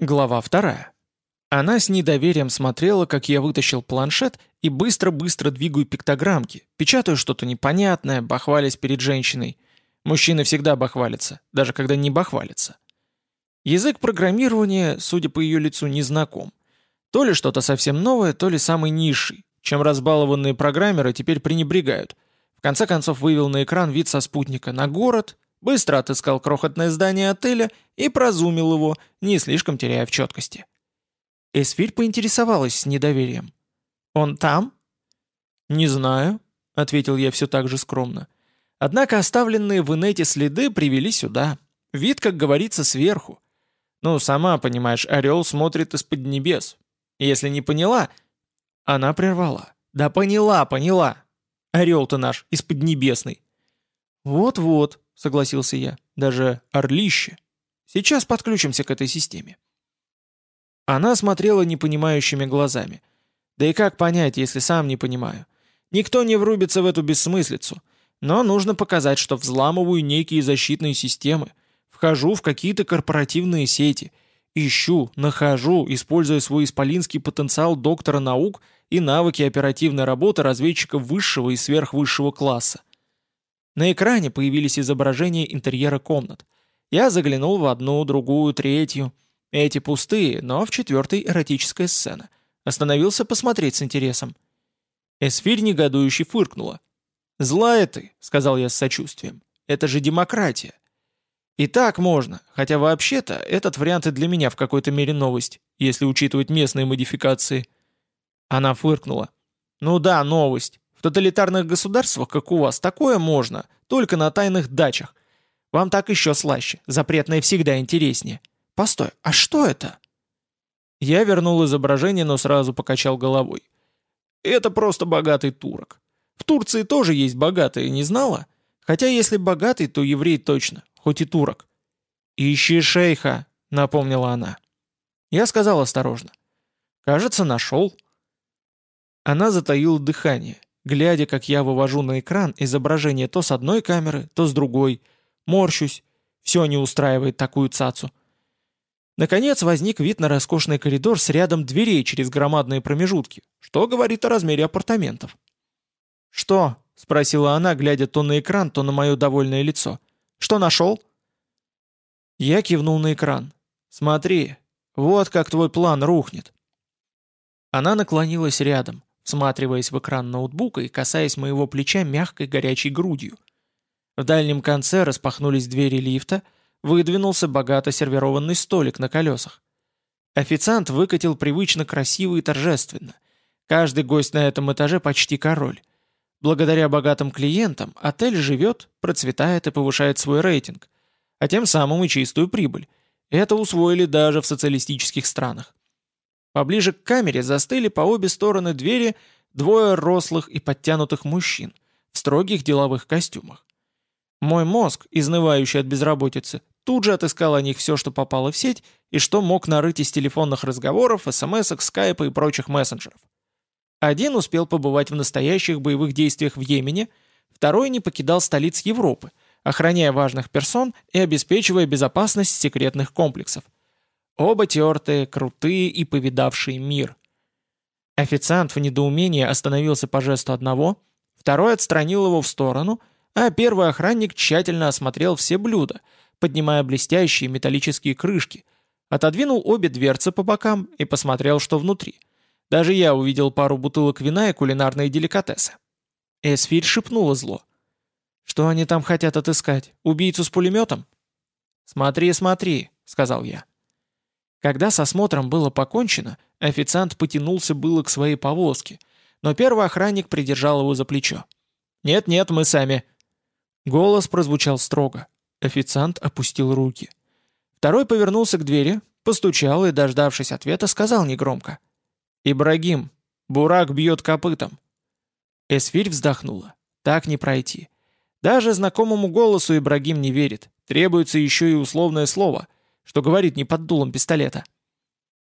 Глава вторая. Она с недоверием смотрела, как я вытащил планшет и быстро-быстро двигаю пиктограммки, печатаю что-то непонятное, бахвалясь перед женщиной. Мужчины всегда бахвалятся, даже когда не бахвалятся. Язык программирования, судя по ее лицу, не знаком. То ли что-то совсем новое, то ли самый низший, чем разбалованные программеры теперь пренебрегают. В конце концов вывел на экран вид со спутника на город, быстро отыскал крохотное здание отеля и прозумил его, не слишком теряя в четкости. Эсфирь поинтересовалась с недоверием. «Он там?» «Не знаю», — ответил я все так же скромно. «Однако оставленные в инете следы привели сюда. Вид, как говорится, сверху. Ну, сама понимаешь, орел смотрит из-под небес. Если не поняла...» Она прервала. «Да поняла, поняла. Орел-то наш, из-под небесный». «Вот-вот», — согласился я, — «даже орлище. Сейчас подключимся к этой системе». Она смотрела непонимающими глазами. Да и как понять, если сам не понимаю? Никто не врубится в эту бессмыслицу. Но нужно показать, что взламываю некие защитные системы, вхожу в какие-то корпоративные сети, ищу, нахожу, используя свой исполинский потенциал доктора наук и навыки оперативной работы разведчиков высшего и сверхвысшего класса. На экране появились изображения интерьера комнат. Я заглянул в одну, другую, третью — эти пустые, но в четвертой эротическая сцена. Остановился посмотреть с интересом. Эсфирь негодующе фыркнула. «Злая ты», — сказал я с сочувствием. «Это же демократия». «И так можно, хотя вообще-то этот вариант и для меня в какой-то мере новость, если учитывать местные модификации». Она фыркнула. «Ну да, новость. Тоталитарных государствах, как у вас, такое можно, только на тайных дачах. Вам так еще слаще, запретное всегда интереснее». Постой, а что это?» Я вернул изображение, но сразу покачал головой. «Это просто богатый турок. В Турции тоже есть богатые, не знала? Хотя если богатый, то еврей точно, хоть и турок». «Ищи шейха», — напомнила она. Я сказал осторожно. «Кажется, нашел». Она затаила дыхание, глядя, как я вывожу на экран изображение то с одной камеры, то с другой. Морщусь. Все не устраивает такую цацу. Наконец возник вид на роскошный коридор с рядом дверей через громадные промежутки, что говорит о размере апартаментов. «Что?» — спросила она, глядя то на экран, то на мое довольное лицо. «Что нашел?» Я кивнул на экран. «Смотри, вот как твой план рухнет». Она наклонилась рядом, всматриваясь в экран ноутбука и касаясь моего плеча мягкой горячей грудью. В дальнем конце распахнулись двери лифта — выдвинулся богато сервированный столик на колесах. Официант выкатил привычно красиво и торжественно. Каждый гость на этом этаже почти король. Благодаря богатым клиентам отель живет, процветает и повышает свой рейтинг, а тем самым и чистую прибыль. Это усвоили даже в социалистических странах. Поближе к камере застыли по обе стороны двери двое рослых и подтянутых мужчин в строгих деловых костюмах. Мой мозг, изнывающий от безработицы, Тут же отыскал о них все, что попало в сеть, и что мог нарыть из телефонных разговоров, смс-ок, скайпа и прочих мессенджеров. Один успел побывать в настоящих боевых действиях в Йемене, второй не покидал столиц Европы, охраняя важных персон и обеспечивая безопасность секретных комплексов. Оба тертые, крутые и повидавшие мир. Официант в недоумении остановился по жесту одного, второй отстранил его в сторону, а первый охранник тщательно осмотрел все блюда — поднимая блестящие металлические крышки, отодвинул обе дверцы по бокам и посмотрел, что внутри. Даже я увидел пару бутылок вина и кулинарные деликатесы. Эсфирь шепнула зло. «Что они там хотят отыскать? Убийцу с пулеметом?» «Смотри, смотри», — сказал я. Когда с осмотром было покончено, официант потянулся было к своей повозке, но первый охранник придержал его за плечо. «Нет-нет, мы сами». Голос прозвучал строго. Официант опустил руки. Второй повернулся к двери, постучал и, дождавшись ответа, сказал негромко. «Ибрагим, Бурак бьет копытом». Эсфирь вздохнула. «Так не пройти. Даже знакомому голосу Ибрагим не верит. Требуется еще и условное слово, что говорит не под дулом пистолета».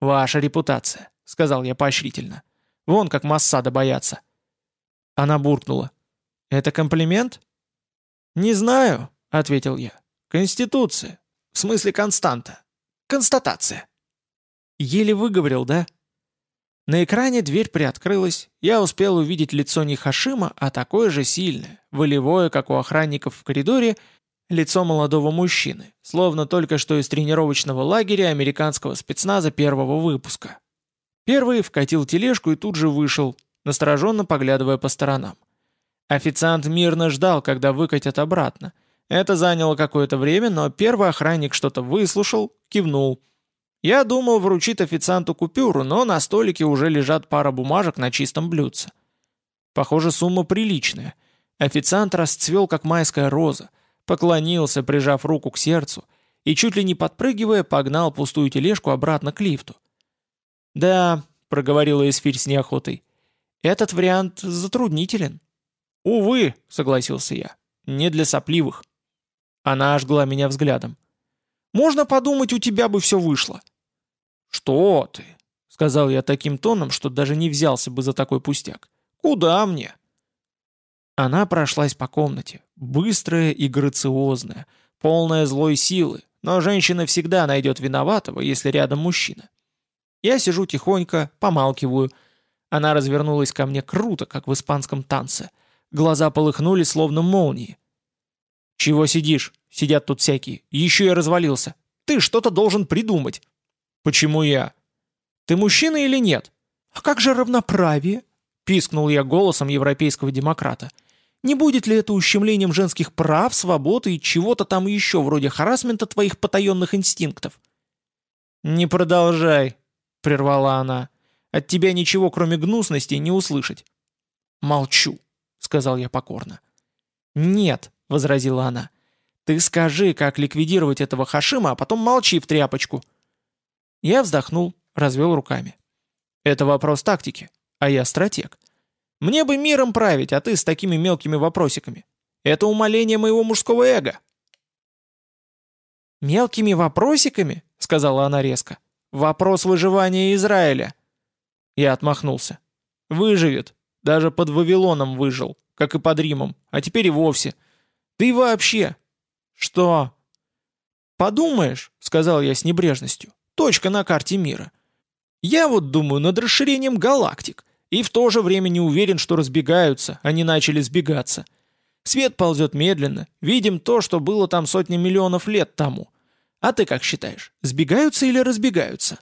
«Ваша репутация», — сказал я поощрительно. «Вон как Массада боятся». Она буркнула. «Это комплимент?» «Не знаю», — ответил я. «Конституция. В смысле константа. Констатация». Еле выговорил, да? На экране дверь приоткрылась, я успел увидеть лицо не Хашима, а такое же сильное, волевое, как у охранников в коридоре, лицо молодого мужчины, словно только что из тренировочного лагеря американского спецназа первого выпуска. Первый вкатил тележку и тут же вышел, настороженно поглядывая по сторонам. Официант мирно ждал, когда выкатят обратно. Это заняло какое-то время, но первый охранник что-то выслушал, кивнул – я думал, вручить официанту купюру, но на столике уже лежат пара бумажек на чистом блюдце. Похоже, сумма приличная. Официант расцвел, как майская роза, поклонился, прижав руку к сердцу, и, чуть ли не подпрыгивая, погнал пустую тележку обратно к лифту. «Да», — проговорила Эсфирь с неохотой, — «этот вариант затруднителен». «Увы», — согласился я, — «не для сопливых». Она ожгла меня взглядом. «Можно подумать, у тебя бы все вышло». «Что ты?» — сказал я таким тоном, что даже не взялся бы за такой пустяк. «Куда мне?» Она прошлась по комнате, быстрая и грациозная, полная злой силы, но женщина всегда найдет виноватого, если рядом мужчина. Я сижу тихонько, помалкиваю. Она развернулась ко мне круто, как в испанском танце. Глаза полыхнули, словно молнии. «Чего сидишь? Сидят тут всякие. Еще я развалился. Ты что-то должен придумать». «Почему я?» «Ты мужчина или нет?» «А как же равноправие?» — пискнул я голосом европейского демократа. «Не будет ли это ущемлением женских прав, свободы и чего-то там еще вроде харасмента твоих потаенных инстинктов?» «Не продолжай», — прервала она. «От тебя ничего, кроме гнусности, не услышать». «Молчу», — сказал я покорно. «Нет», — возразила она. «Ты скажи, как ликвидировать этого Хашима, а потом молчи в тряпочку». Я вздохнул, развел руками. Это вопрос тактики, а я стратег. Мне бы миром править, а ты с такими мелкими вопросиками. Это умаление моего мужского эго. «Мелкими вопросиками?» — сказала она резко. «Вопрос выживания Израиля». Я отмахнулся. «Выживет. Даже под Вавилоном выжил, как и под Римом, а теперь и вовсе. Ты вообще...» «Что?» «Подумаешь», — сказал я с небрежностью. Точка на карте мира. Я вот думаю над расширением галактик, и в то же время не уверен, что разбегаются, они начали сбегаться. Свет ползет медленно, видим то, что было там сотни миллионов лет тому. А ты как считаешь, сбегаются или разбегаются?»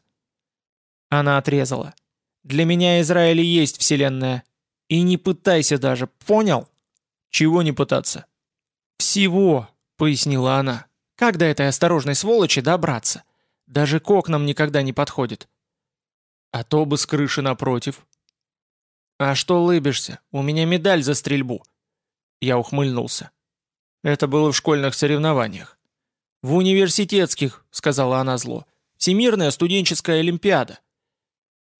Она отрезала. «Для меня Израиль и есть вселенная. И не пытайся даже, понял?» «Чего не пытаться?» «Всего», — пояснила она. «Как до этой осторожной сволочи добраться?» Даже к окнам никогда не подходит. А то бы с крыши напротив. А что улыбишься? У меня медаль за стрельбу. Я ухмыльнулся. Это было в школьных соревнованиях. В университетских, сказала она зло. Всемирная студенческая олимпиада.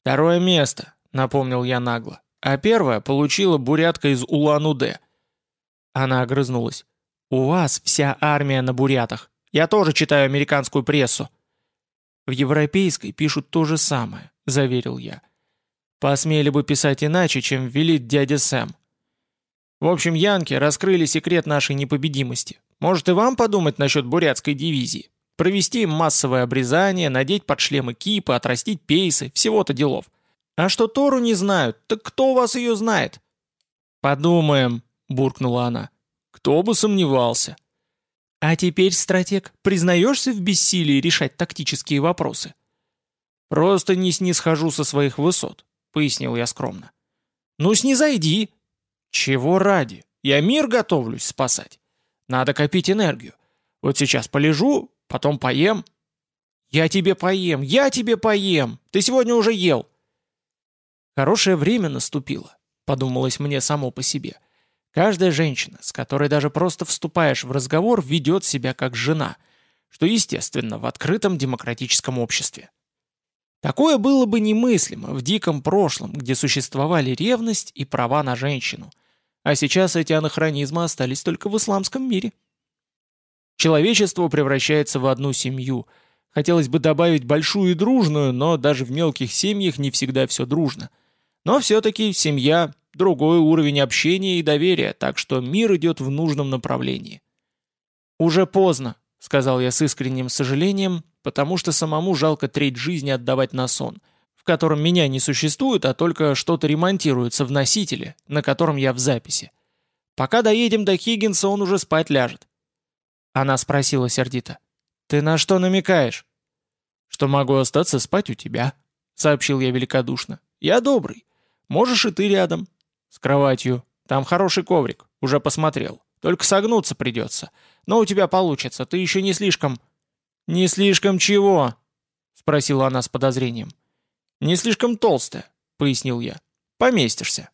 Второе место, напомнил я нагло. А первое получила бурятка из Улан-Удэ. Она огрызнулась. «У вас вся армия на бурятах. Я тоже читаю американскую прессу». В европейской пишут то же самое, заверил я. Посмели бы писать иначе, чем велит дядя Сэм. В общем, янки раскрыли секрет нашей непобедимости. Может и вам подумать насчет бурятской дивизии? Провести им массовое обрезание, надеть под шлемы кипы, отрастить пейсы, всего-то делов. А что Тору не знают, так кто вас ее знает? «Подумаем», — буркнула она. «Кто бы сомневался». А теперь, стратег, признаешься в бессилии решать тактические вопросы? Просто не снисхожу со своих высот, пояснил я скромно. Ну снизойди. Чего ради? Я мир готовлюсь спасать. Надо копить энергию. Вот сейчас полежу, потом поем. Я тебе поем, я тебе поем. Ты сегодня уже ел. Хорошее время наступило, подумалось мне само по себе. Каждая женщина, с которой даже просто вступаешь в разговор, ведет себя как жена, что естественно в открытом демократическом обществе. Такое было бы немыслимо в диком прошлом, где существовали ревность и права на женщину. А сейчас эти анахронизмы остались только в исламском мире. Человечество превращается в одну семью. Хотелось бы добавить большую и дружную, но даже в мелких семьях не всегда все дружно. Но все-таки семья другой уровень общения и доверия, так что мир идет в нужном направлении. «Уже поздно», — сказал я с искренним сожалением, потому что самому жалко треть жизни отдавать на сон, в котором меня не существует, а только что-то ремонтируется в носителе, на котором я в записи. Пока доедем до Хиггинса, он уже спать ляжет. Она спросила сердито. «Ты на что намекаешь?» «Что могу остаться спать у тебя», — сообщил я великодушно. «Я добрый. Можешь и ты рядом. С кроватью. Там хороший коврик. Уже посмотрел. Только согнуться придется. Но у тебя получится. Ты еще не слишком...» «Не слишком чего?» — спросила она с подозрением. «Не слишком толстая», — пояснил я. «Поместишься».